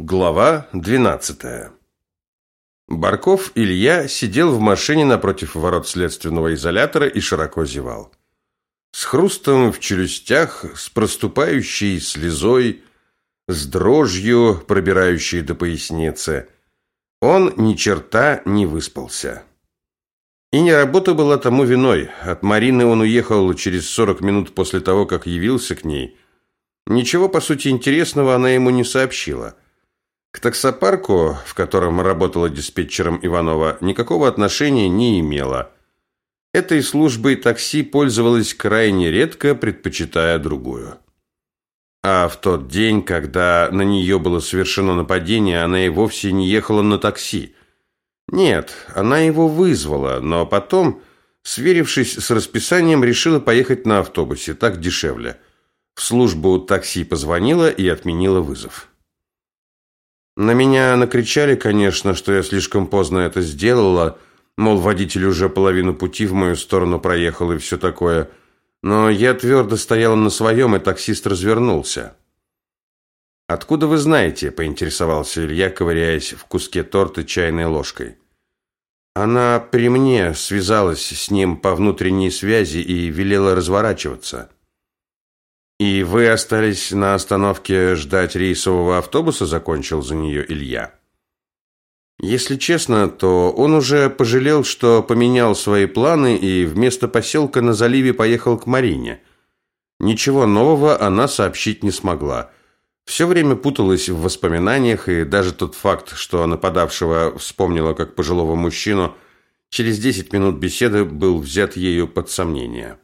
Глава 12. Барков Илья сидел в машине напротив ворот следственного изолятора и широко зевал. С хрустом в челюстях, с проступающей слезой, с дрожью, пробирающей до поясницы, он ни черта не выспался. И не работа была тому виной. От Марины он уехал через 40 минут после того, как явился к ней. Ничего, по сути, интересного она ему не сообщила – к таксопарку, в котором работала диспетчером Иванова, никакого отношения не имела. Этой службой такси пользовалась крайне редко, предпочитая другую. А в тот день, когда на нее было совершено нападение, она и вовсе не ехала на такси. Нет, она его вызвала, но потом, сверившись с расписанием, решила поехать на автобусе, так дешевле. В службу такси позвонила и отменила вызов. На меня накричали, конечно, что я слишком поздно это сделала, мол, водитель уже половину пути в мою сторону проехал и все такое. Но я твердо стояла на своем, и таксист развернулся. «Откуда вы знаете?» – поинтересовался Илья, ковыряясь в куске торта чайной ложкой. Она при мне связалась с ним по внутренней связи и велела разворачиваться. «И вы остались на остановке ждать рейсового автобуса?» – закончил за нее Илья. Если честно, то он уже пожалел, что поменял свои планы и вместо поселка на заливе поехал к Марине. Ничего нового она сообщить не смогла. Все время путалась в воспоминаниях, и даже тот факт, что нападавшего вспомнила как пожилого мужчину, через 10 минут беседы был взят ею под сомнение.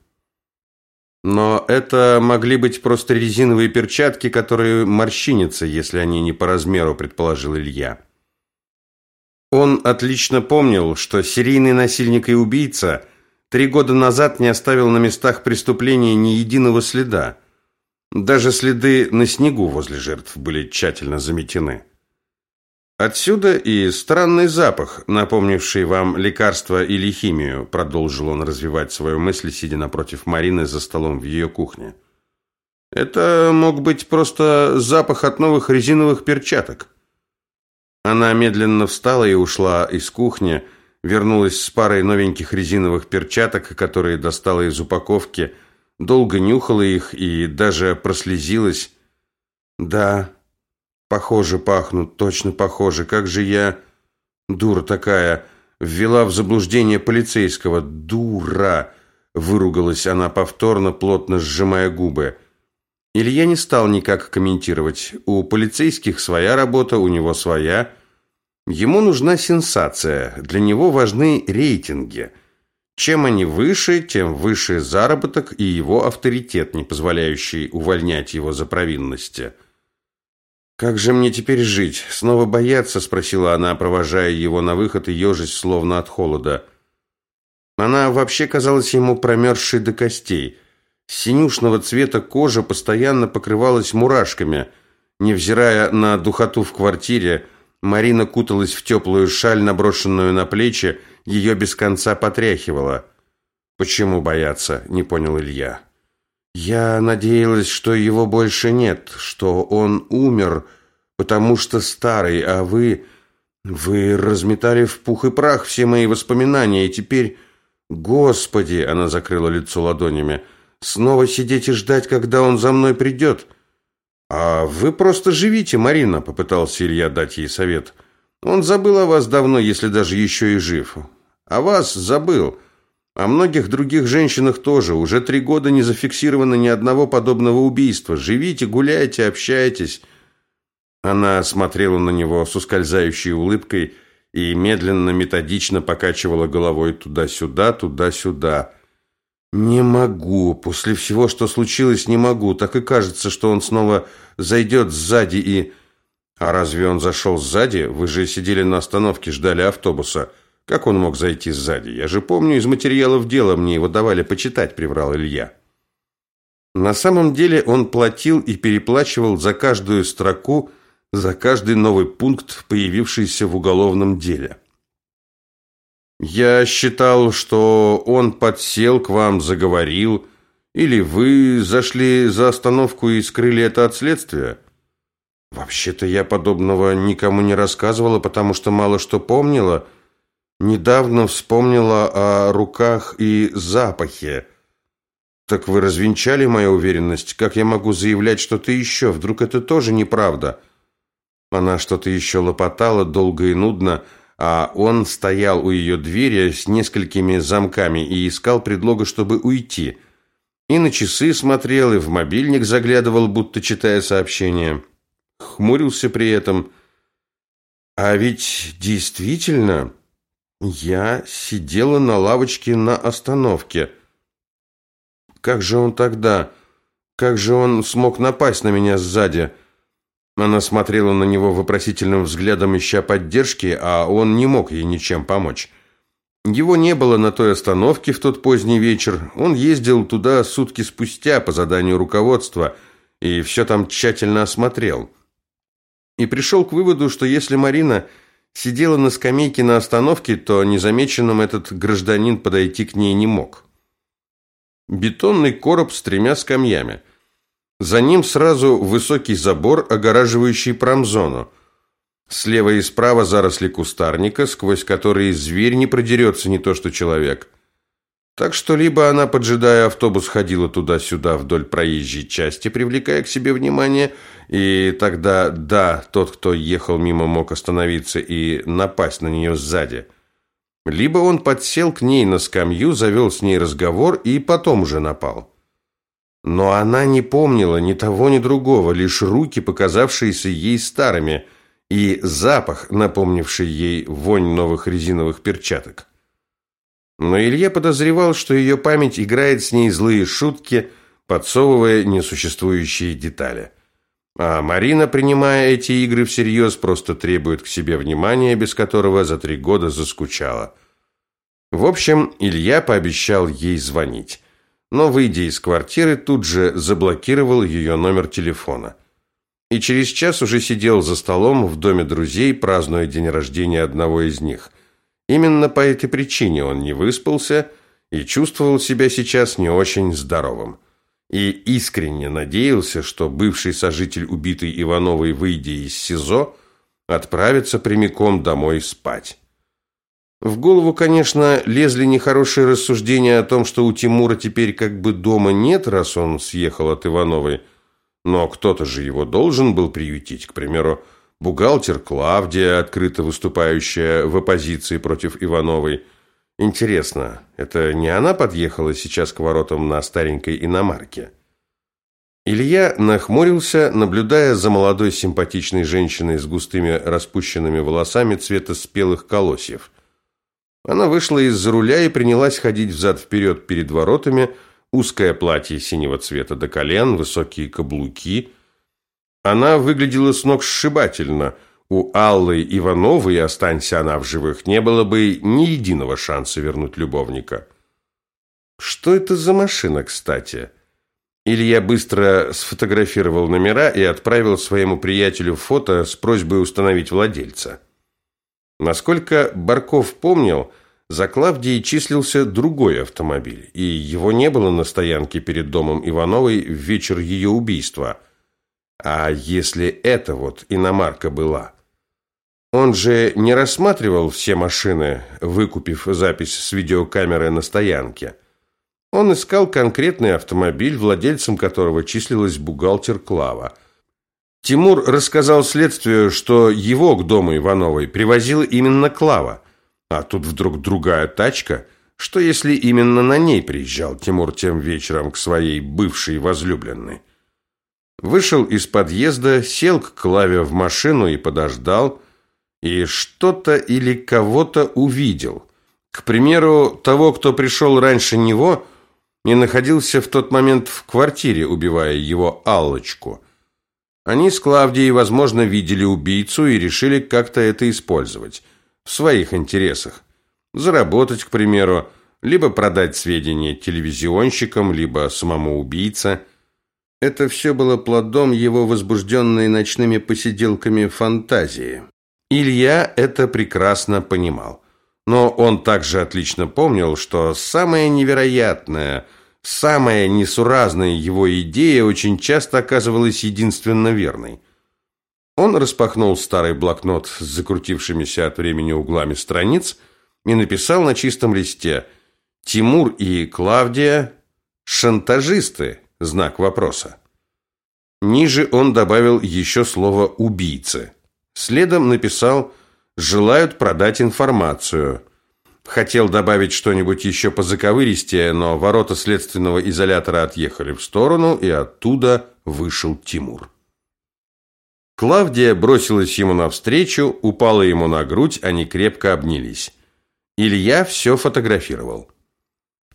Но это могли быть просто резиновые перчатки, которые морщинятся, если они не по размеру, предположил Илья. Он отлично помнил, что серийный насильник и убийца три года назад не оставил на местах преступления ни единого следа. Даже следы на снегу возле жертв были тщательно заметены. Отсюда и странный запах, напомнивший вам лекарство или химию, продолжил он развивать свою мысль, сидя напротив Марины за столом в ее кухне. Это мог быть просто запах от новых резиновых перчаток. Она медленно встала и ушла из кухни, вернулась с парой новеньких резиновых перчаток, которые достала из упаковки, долго нюхала их и даже прослезилась. Да, Похоже пахнут, точно похоже. Как же я дура такая, ввела в заблуждение полицейского. Дура, выругалась она повторно, плотно сжимая губы. Илья не стал никак комментировать. У полицейских своя работа, у него своя. Ему нужна сенсация. Для него важны рейтинги. Чем они выше, тем выше заработок и его авторитет, не позволяющий увольнять его за провинности. «Как же мне теперь жить? Снова бояться?» – спросила она, провожая его на выход и ежась словно от холода. Она вообще казалась ему промерзшей до костей. Синюшного цвета кожа постоянно покрывалась мурашками. Невзирая на духоту в квартире, Марина куталась в теплую шаль, наброшенную на плечи, ее без конца потряхивала. «Почему бояться?» – не понял Илья. Я надеялась, что его больше нет, что он умер, потому что старый, а вы... Вы разметали в пух и прах все мои воспоминания, и теперь... Господи!» Она закрыла лицо ладонями. «Снова сидеть и ждать, когда он за мной придет?» «А вы просто живите, Марина», — попытался Илья дать ей совет. «Он забыл о вас давно, если даже еще и жив. А вас забыл. О многих других женщинах тоже. Уже три года не зафиксировано ни одного подобного убийства. Живите, гуляйте, общайтесь. Она смотрела на него с ускользающей улыбкой и медленно, методично покачивала головой туда-сюда, туда-сюда. «Не могу. После всего, что случилось, не могу. Так и кажется, что он снова зайдет сзади и...» «А разве он зашел сзади? Вы же сидели на остановке, ждали автобуса». Как он мог зайти сзади? Я же помню из материалов дела, мне его давали почитать, приврал Илья. На самом деле он платил и переплачивал за каждую строку, за каждый новый пункт, появившийся в уголовном деле. Я считал, что он подсел к вам, заговорил, или вы зашли за остановку и скрыли это от следствия. Вообще-то я подобного никому не рассказывала, потому что мало что помнила. Недавно вспомнила о руках и запахе. Так вы развенчали мою уверенность? Как я могу заявлять что-то еще? Вдруг это тоже неправда? Она что-то еще лопотала долго и нудно, а он стоял у ее двери с несколькими замками и искал предлога, чтобы уйти. И на часы смотрел, и в мобильник заглядывал, будто читая сообщение хмурился при этом. А ведь действительно я сидела на лавочке на остановке. Как же он тогда? Как же он смог напасть на меня сзади? Она смотрела на него вопросительным взглядом, ища поддержки, а он не мог ей ничем помочь. Его не было на той остановке в тот поздний вечер. Он ездил туда сутки спустя по заданию руководства и все там тщательно осмотрел и пришел к выводу, что если Марина сидела на скамейке на остановке, то незамеченным этот гражданин подойти к ней не мог. Бетонный короб с тремя скамьями. За ним сразу высокий забор, огораживающий промзону. Слева и справа заросли кустарника, сквозь которые зверь не продерется, не то что человек – так что либо она, поджидая автобус, ходила туда-сюда вдоль проезжей части, привлекая к себе внимание, и тогда, да, тот, кто ехал мимо, мог остановиться и напасть на нее сзади. Либо он подсел к ней на скамью, завел с ней разговор и потом уже напал. Но она не помнила ни того, ни другого, лишь руки, показавшиеся ей старыми, и запах, напомнивший ей вонь новых резиновых перчаток. Но Илья подозревал, что ее память играет с ней злые шутки, подсовывая несуществующие детали. А Марина, принимая эти игры всерьез, просто требует к себе внимания, без которого за три года заскучала. В общем, Илья пообещал ей звонить. Но, выйдя из квартиры, тут же заблокировал ее номер телефона. И через час уже сидел за столом в доме друзей, празднуя день рождения одного из них – Именно по этой причине он не выспался и чувствовал себя сейчас не очень здоровым. И искренне надеялся, что бывший сожитель убитой Ивановой, выйдя из СИЗО, отправится прямиком домой спать. В голову, конечно, лезли нехорошие рассуждения о том, что у Тимура теперь как бы дома нет, раз он съехал от Ивановой, но кто-то же его должен был приютить, к примеру, бухгалтер Клавдия, открыто выступающая в оппозиции против Ивановой. Интересно, это не она подъехала сейчас к воротам на старенькой иномарке? Илья нахмурился, наблюдая за молодой симпатичной женщиной с густыми распущенными волосами цвета спелых колосьев. Она вышла из-за руля и принялась ходить взад-вперед перед воротами, узкое платье синего цвета до колен, высокие каблуки – она выглядела с ног сшибательно. У Аллы Ивановой, останься она в живых, не было бы ни единого шанса вернуть любовника. Что это за машина, кстати? Илья быстро сфотографировал номера и отправил своему приятелю фото с просьбой установить владельца. Насколько Барков помнил, за Клавдией числился другой автомобиль, и его не было на стоянке перед домом Ивановой в вечер ее убийства – а если это вот иномарка была? Он же не рассматривал все машины, выкупив запись с видеокамеры на стоянке. Он искал конкретный автомобиль, владельцем которого числилась бухгалтер Клава. Тимур рассказал следствию, что его к дому Ивановой привозила именно Клава. А тут вдруг другая тачка. Что если именно на ней приезжал Тимур тем вечером к своей бывшей возлюбленной? Вышел из подъезда, сел к Клаве в машину и подождал, и что-то или кого-то увидел. К примеру, того, кто пришел раньше него и находился в тот момент в квартире, убивая его Аллочку. Они с Клавдией, возможно, видели убийцу и решили как-то это использовать в своих интересах. Заработать, к примеру, либо продать сведения телевизионщикам, либо самому убийце – это все было плодом его возбужденной ночными посиделками фантазии. Илья это прекрасно понимал. Но он также отлично помнил, что самое невероятное, самая несуразная его идея очень часто оказывалась единственно верной. Он распахнул старый блокнот с закрутившимися от времени углами страниц и написал на чистом листе «Тимур и Клавдия – шантажисты?» Знак вопроса. Ниже он добавил еще слово «убийцы». Следом написал «желают продать информацию». Хотел добавить что-нибудь еще по заковыристее, но ворота следственного изолятора отъехали в сторону, и оттуда вышел Тимур. Клавдия бросилась ему навстречу, упала ему на грудь, они крепко обнялись. Илья все фотографировал.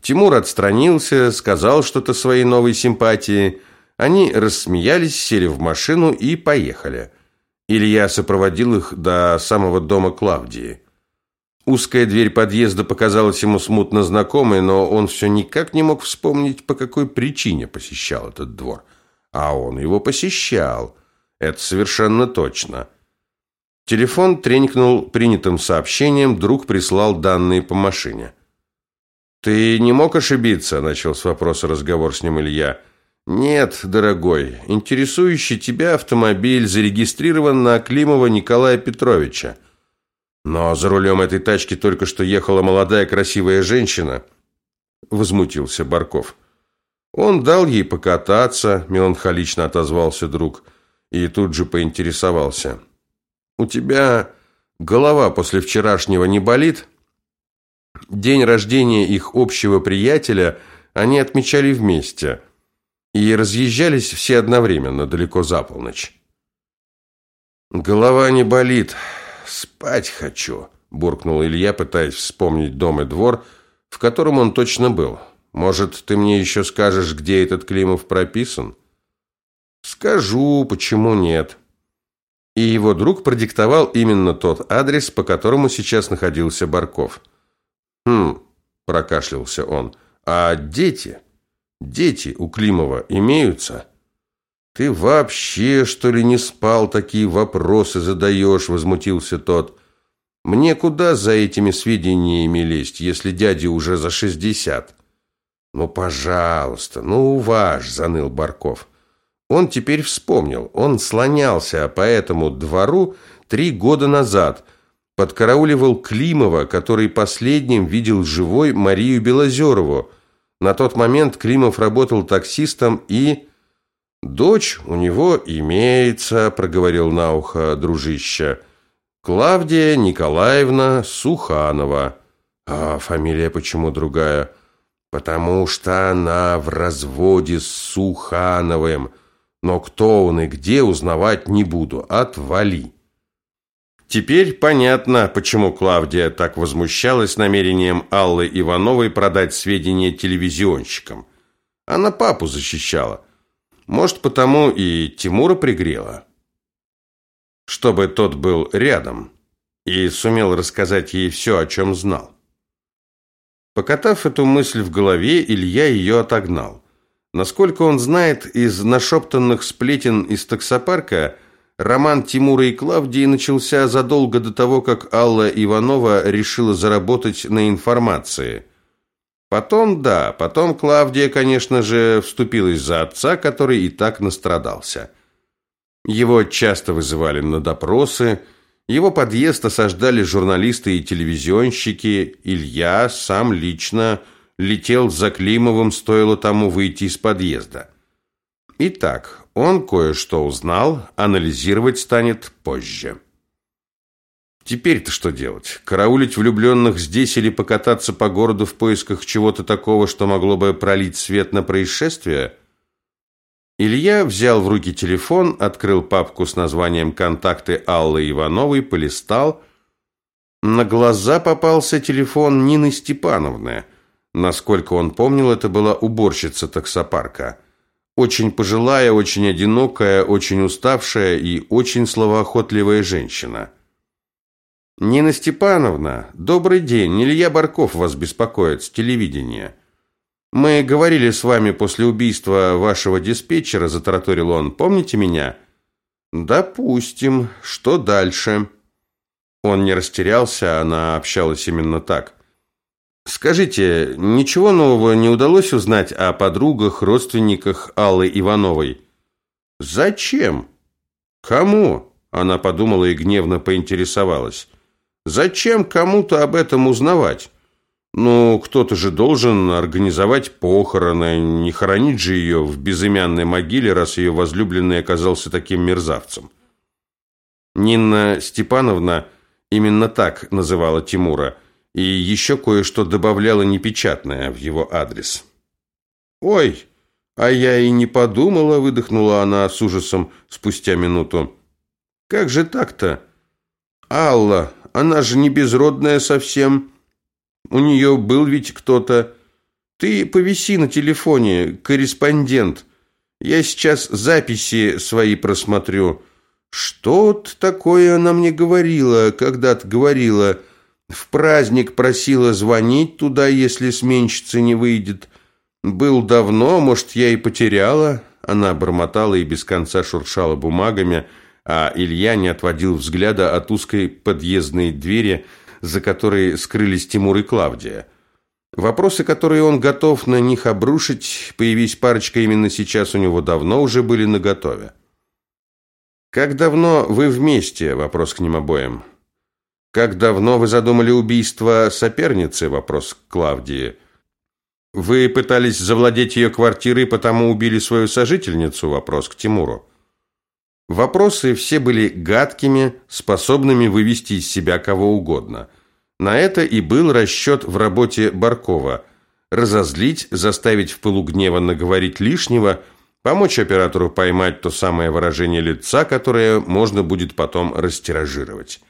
Тимур отстранился, сказал что-то своей новой симпатии. Они рассмеялись, сели в машину и поехали. Илья сопроводил их до самого дома Клавдии. Узкая дверь подъезда показалась ему смутно знакомой, но он все никак не мог вспомнить, по какой причине посещал этот двор. А он его посещал. Это совершенно точно. Телефон тренькнул принятым сообщением, друг прислал данные по машине. «Ты не мог ошибиться?» – начал с вопроса разговор с ним Илья. «Нет, дорогой, интересующий тебя автомобиль зарегистрирован на Климова Николая Петровича. Но за рулем этой тачки только что ехала молодая красивая женщина. Возмутился Барков. Он дал ей покататься, меланхолично отозвался друг, и тут же поинтересовался. У тебя голова после вчерашнего не болит? День рождения их общего приятеля они отмечали вместе и разъезжались все одновременно, далеко за полночь. Голова не болит, спать хочу», – буркнул Илья, пытаясь вспомнить дом и двор, в котором он точно был. «Может, ты мне еще скажешь, где этот Климов прописан?» «Скажу, почему нет». И его друг продиктовал именно тот адрес, по которому сейчас находился Барков. «Хм», – прокашлялся он, – «а дети? Дети у Климова имеются?» «Ты вообще, что ли, не спал, такие вопросы задаешь?» – возмутился тот. «Мне куда за этими сведениями лезть, если дяде уже за шестьдесят?» «Ну, пожалуйста, ну, уваж», – заныл Барков. Он теперь вспомнил. Он слонялся по этому двору три года назад, подкарауливал Климова, который последним видел живой Марию Белозерову. На тот момент Климов работал таксистом и... «Дочь у него имеется», – проговорил на ухо дружище. «Клавдия Николаевна Суханова». «А фамилия почему другая?» «Потому что она в разводе с Сухановым. Но кто он и где, узнавать не буду. Отвали». Теперь понятно, почему Клавдия так возмущалась намерением Аллы Ивановой продать сведения телевизионщикам. Она папу защищала. Может, потому и Тимура пригрела. Чтобы тот был рядом и сумел рассказать ей все, о чем знал. Покатав эту мысль в голове, Илья ее отогнал. Насколько он знает из нашептанных сплетен из таксопарка, роман Тимура и Клавдии начался задолго до того, как Алла Иванова решила заработать на информации – Потом, да, потом Клавдия, конечно же, вступилась за отца, который и так настрадался. Его часто вызывали на допросы, его подъезд осаждали журналисты и телевизионщики, Илья сам лично летел за Климовым, стоило тому выйти из подъезда. Итак, он кое-что узнал, анализировать станет позже. Теперь-то что делать? Караулить влюбленных здесь или покататься по городу в поисках чего-то такого, что могло бы пролить свет на происшествие? Илья взял в руки телефон, открыл папку с названием «Контакты Аллы Ивановой», полистал. На глаза попался телефон Нины Степановны. Насколько он помнил, это была уборщица таксопарка. Очень пожилая, очень одинокая, очень уставшая и очень словоохотливая женщина. Нина Степановна, добрый день. Илья Барков вас беспокоит с телевидения. Мы говорили с вами после убийства вашего диспетчера, затараторил он. Помните меня? Допустим. Что дальше? Он не растерялся, она общалась именно так. Скажите, ничего нового не удалось узнать о подругах, родственниках Аллы Ивановой? Зачем? Кому? Она подумала и гневно поинтересовалась. Зачем кому-то об этом узнавать? Ну, кто-то же должен организовать похороны, не хоронить же ее в безымянной могиле, раз ее возлюбленный оказался таким мерзавцем. Нина Степановна именно так называла Тимура, и еще кое-что добавляла непечатное в его адрес. «Ой, а я и не подумала», — выдохнула она с ужасом спустя минуту. Как же так-то? Алла, она же не безродная совсем. У нее был ведь кто-то. Ты повиси на телефоне, корреспондент. Я сейчас записи свои просмотрю. Что-то такое она мне говорила, когда-то говорила. В праздник просила звонить туда, если сменщица не выйдет. Был давно, может, я и потеряла. Она бормотала и без конца шуршала бумагами, а Илья не отводил взгляда от узкой подъездной двери, за которой скрылись Тимур и Клавдия. Вопросы, которые он готов на них обрушить, появись парочка именно сейчас у него давно уже были наготове. «Как давно вы вместе?» – вопрос к ним обоим. «Как давно вы задумали убийство соперницы?» – вопрос Клавдии. «Вы пытались завладеть ее квартирой, потому убили свою сожительницу?» – вопрос к Тимуру. Вопросы все были гадкими, способными вывести из себя кого угодно. На это и был расчет в работе Баркова. Разозлить, заставить в пылу гнева наговорить лишнего, помочь оператору поймать то самое выражение лица, которое можно будет потом растиражировать.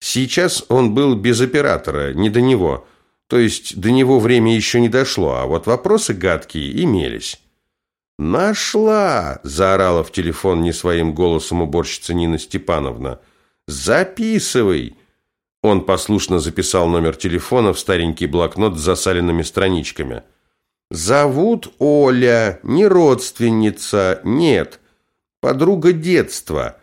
Сейчас он был без оператора, не до него. То есть до него время еще не дошло, а вот вопросы гадкие имелись. «Нашла!» – заорала в телефон не своим голосом уборщица Нина Степановна. «Записывай!» Он послушно записал номер телефона в старенький блокнот с засаленными страничками. «Зовут Оля, не родственница, нет, подруга детства.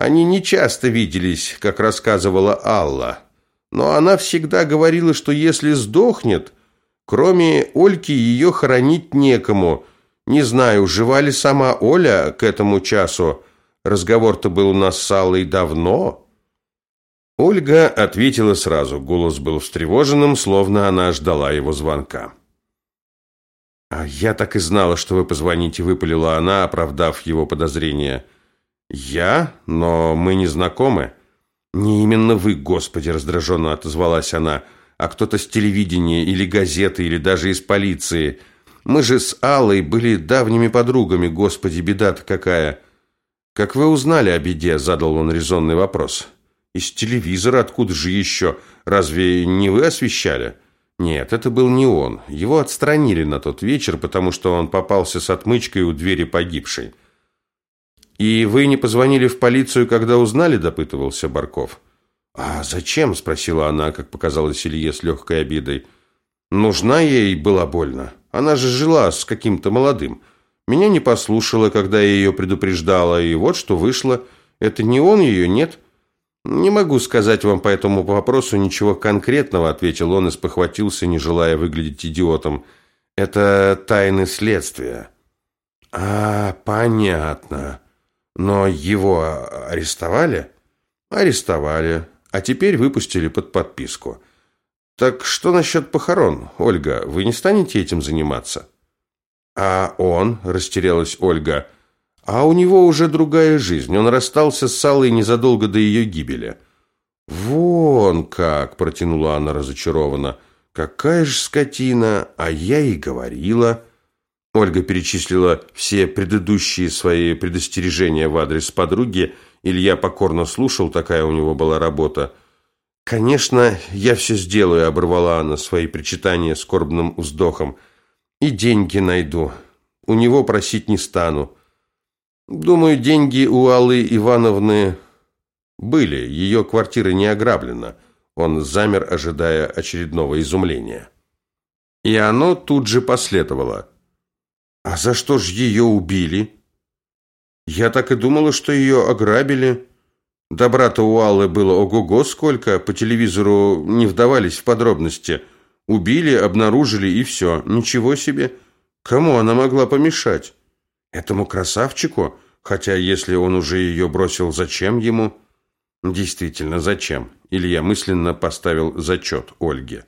Они не часто виделись, как рассказывала Алла. Но она всегда говорила, что если сдохнет, кроме Ольки ее хоронить некому – не знаю, жива ли сама Оля к этому часу. Разговор-то был у нас с Аллой давно. Ольга ответила сразу. Голос был встревоженным, словно она ждала его звонка. «А я так и знала, что вы позвоните», — выпалила она, оправдав его подозрения. «Я? Но мы не знакомы». «Не именно вы, Господи!» — раздраженно отозвалась она. «А кто-то с телевидения или газеты, или даже из полиции. Мы же с Аллой были давними подругами, господи, беда-то какая. Как вы узнали о беде, задал он резонный вопрос. Из телевизора откуда же еще? Разве не вы освещали? Нет, это был не он. Его отстранили на тот вечер, потому что он попался с отмычкой у двери погибшей. И вы не позвонили в полицию, когда узнали, допытывался Барков. А зачем, спросила она, как показалось Илье с легкой обидой. Нужна ей была больно. Она же жила с каким-то молодым. Меня не послушала, когда я ее предупреждала, и вот что вышло. Это не он ее, нет? Не могу сказать вам по этому вопросу ничего конкретного, ответил он и спохватился, не желая выглядеть идиотом. Это тайны следствия. А, понятно. Но его арестовали? Арестовали, а теперь выпустили под подписку. Так что насчет похорон, Ольга? Вы не станете этим заниматься? А он, растерялась Ольга, а у него уже другая жизнь. Он расстался с Салой незадолго до ее гибели. Вон как, протянула она разочарованно. Какая же скотина, а я и говорила. Ольга перечислила все предыдущие свои предостережения в адрес подруги. Илья покорно слушал, такая у него была работа. «Конечно, я все сделаю», — оборвала она свои причитания скорбным вздохом. «И деньги найду. У него просить не стану. Думаю, деньги у Аллы Ивановны были. Ее квартира не ограблена». Он замер, ожидая очередного изумления. И оно тут же последовало. «А за что ж ее убили?» «Я так и думала, что ее ограбили». Добра-то у Аллы было ого-го сколько, по телевизору не вдавались в подробности. Убили, обнаружили и все. Ничего себе. Кому она могла помешать? Этому красавчику? Хотя, если он уже ее бросил, зачем ему? Действительно, зачем? Илья мысленно поставил зачет Ольге.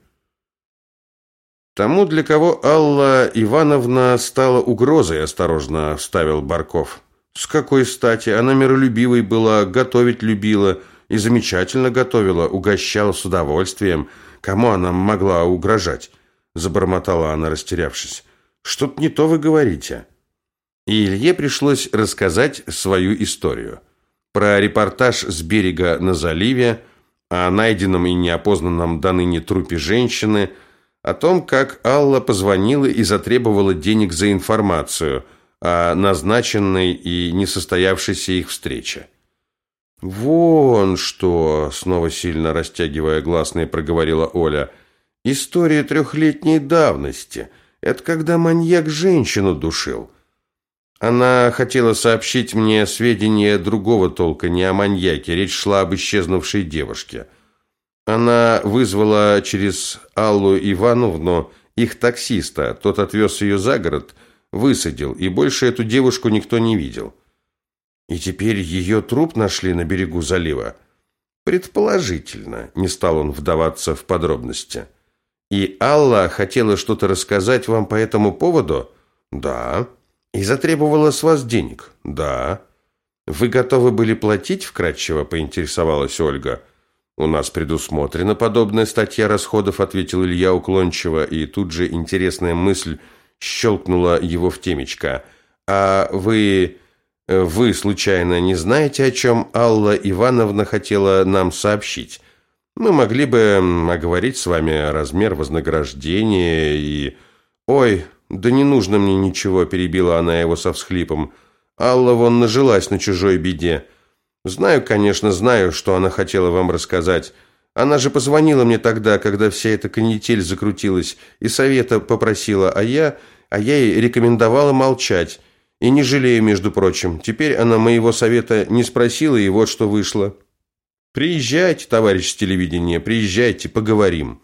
Тому, для кого Алла Ивановна стала угрозой, осторожно вставил Барков. С какой стати? Она миролюбивой была, готовить любила и замечательно готовила, угощала с удовольствием. Кому она могла угрожать? Забормотала она, растерявшись. Что-то не то вы говорите. И Илье пришлось рассказать свою историю. Про репортаж с берега на заливе, о найденном и неопознанном до ныне трупе женщины, о том, как Алла позвонила и затребовала денег за информацию о назначенной и несостоявшейся их встрече. «Вон что!» — снова сильно растягивая гласные, проговорила Оля. «История трехлетней давности. Это когда маньяк женщину душил. Она хотела сообщить мне сведения другого толка, не о маньяке. Речь шла об исчезнувшей девушке. Она вызвала через Аллу Ивановну их таксиста. Тот отвез ее за город, высадил, и больше эту девушку никто не видел. И теперь ее труп нашли на берегу залива. Предположительно, не стал он вдаваться в подробности. И Алла хотела что-то рассказать вам по этому поводу? Да. И затребовала с вас денег? Да. Вы готовы были платить, вкратчиво поинтересовалась Ольга. У нас предусмотрена подобная статья расходов, ответил Илья уклончиво, и тут же интересная мысль щелкнула его в темечко. А вы вы случайно не знаете, о чем Алла Ивановна хотела нам сообщить? Мы могли бы оговорить с вами размер вознаграждения и Ой, «Да не нужно мне ничего», – перебила она его со всхлипом. «Алла вон нажилась на чужой беде. Знаю, конечно, знаю, что она хотела вам рассказать. Она же позвонила мне тогда, когда вся эта канитель закрутилась, и совета попросила, а я, а я ей рекомендовала молчать. И не жалею, между прочим. Теперь она моего совета не спросила, и вот что вышло. Приезжайте, товарищ с телевидения, приезжайте, поговорим».